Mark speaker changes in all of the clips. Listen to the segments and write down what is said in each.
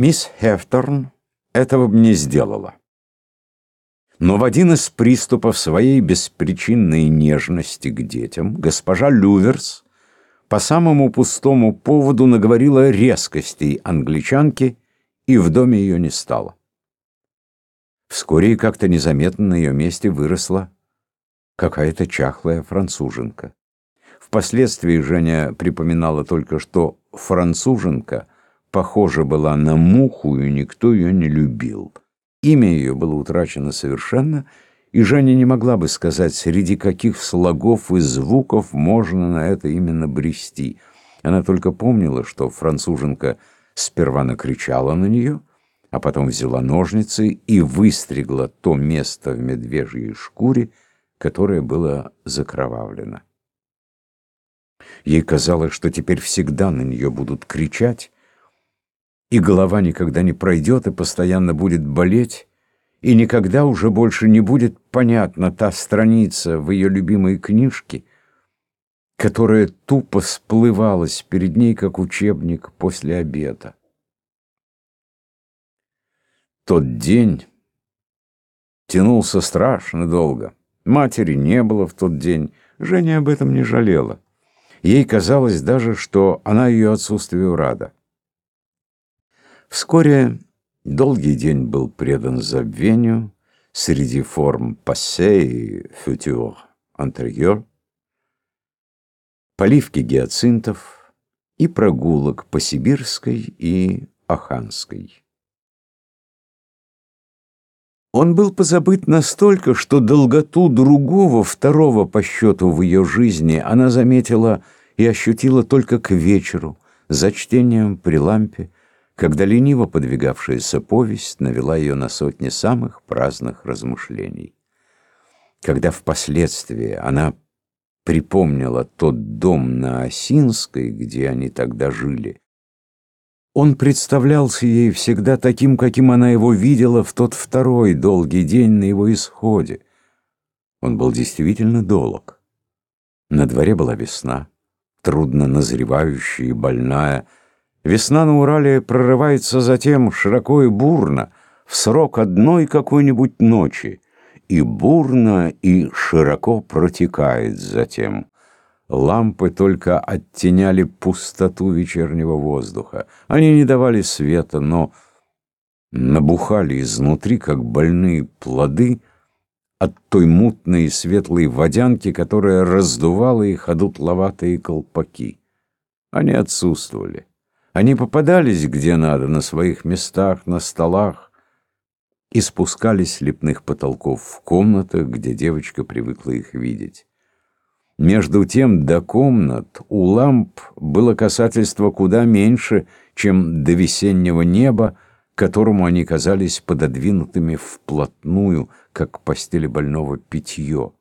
Speaker 1: Мисс Хефторн этого бы не сделала. Но в один из приступов своей беспричинной нежности к детям госпожа Люверс по самому пустому поводу наговорила резкостей англичанки, и в доме ее не стало. Вскоре как-то незаметно на ее месте выросла какая-то чахлая француженка. Впоследствии Женя припоминала только, что француженка похожа была на муху, и никто ее не любил. Имя ее было утрачено совершенно, и Женя не могла бы сказать, среди каких слогов и звуков можно на это именно брести. Она только помнила, что француженка сперва накричала на нее, а потом взяла ножницы и выстригла то место в медвежьей шкуре, которое было закровавлено. Ей казалось, что теперь всегда на нее будут кричать, и голова никогда не пройдет и постоянно будет болеть, и никогда уже больше не будет понятна та страница в ее любимой книжке, которая тупо сплывалась перед ней, как учебник после обеда. Тот день тянулся страшно долго. Матери не было в тот день, Женя об этом не жалела. Ей казалось даже, что она ее отсутствию рада. Вскоре долгий день был предан забвению среди форм «пассе» и «футюр» «антерьер», поливки гиацинтов и прогулок по Сибирской и Аханской. Он был позабыт настолько, что долготу другого, второго по счету в ее жизни она заметила и ощутила только к вечеру, за чтением при лампе, когда лениво подвигавшаяся повесть навела ее на сотни самых праздных размышлений. Когда впоследствии она припомнила тот дом на Осинской, где они тогда жили, он представлялся ей всегда таким, каким она его видела в тот второй долгий день на его исходе. Он был действительно долг. На дворе была весна, трудно назревающая и больная, Весна на Урале прорывается затем широко и бурно, в срок одной какой-нибудь ночи, и бурно и широко протекает затем. Лампы только оттеняли пустоту вечернего воздуха. Они не давали света, но набухали изнутри, как больные плоды, от той мутной и светлой водянки, которая раздувала их одутловатые колпаки. Они отсутствовали. Они попадались где надо, на своих местах, на столах, и спускались с лепных потолков в комнатах, где девочка привыкла их видеть. Между тем до комнат у ламп было касательство куда меньше, чем до весеннего неба, которому они казались пододвинутыми вплотную, как постели больного питье.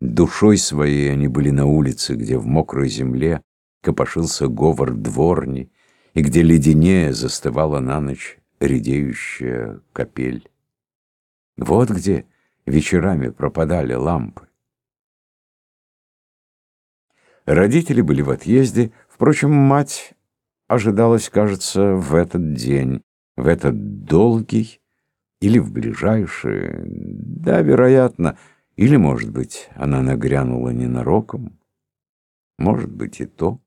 Speaker 1: Душой своей они были на улице, где в мокрой земле копошился говор дворни, и где леденее застывала на ночь редеющая капель. Вот где вечерами пропадали лампы. Родители были в отъезде, впрочем, мать ожидалась, кажется, в этот день, в этот долгий или в ближайший, да, вероятно, или, может быть, она нагрянула ненароком, может быть, и то.